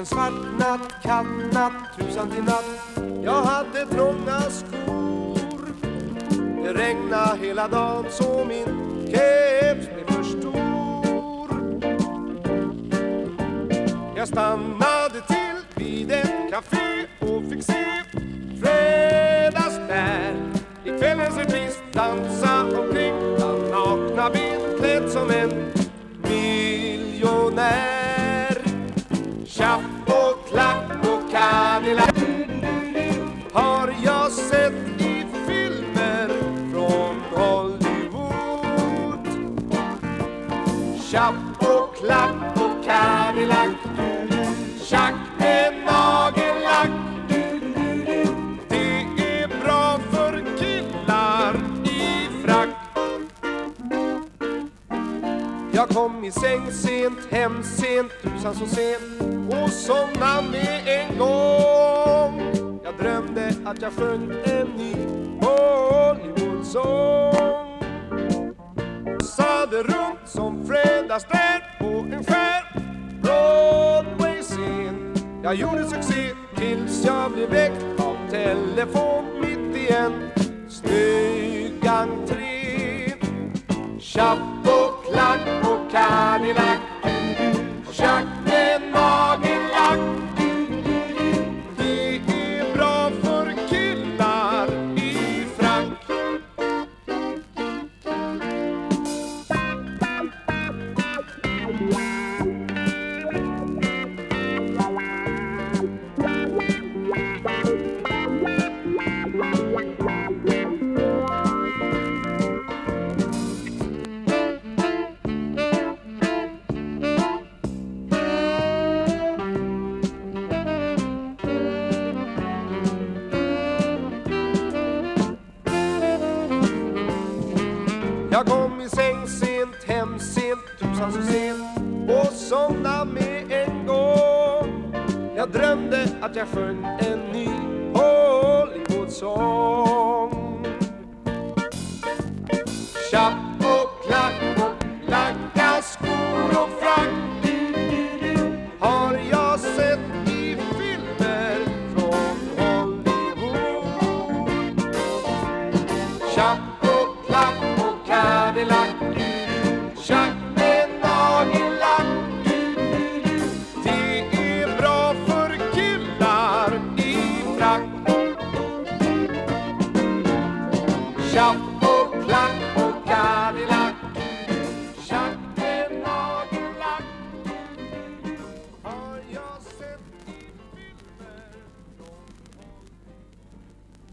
En svart natt, kall natt, tusan till natt. Jag hade trånga skor. Det regnade hela dagen så min keps blev för stor. Jag stannade till vid ett café och fick se Fredagsbär I kvällens repris dansa omkring. Bland nakna ben klädd som en Cadillac har jag sett i filmer från Hollywood. Chapp och klapp. Min säng sent, hem sent, tusan så alltså sent. Och somna' med en gång. Jag drömde att jag sjöng en ny Hollywood-sång. Sade runt som Fred Astaire på en skär. Broadway-scen Jag gjorde succé tills jag blev väckt av telefon mitt i en snygg entré. Chapp Cadillac Jag kom i säng sent, hem sent, tusan så sent och somnade med en gång. Jag drömde att jag sjöng en ny shout.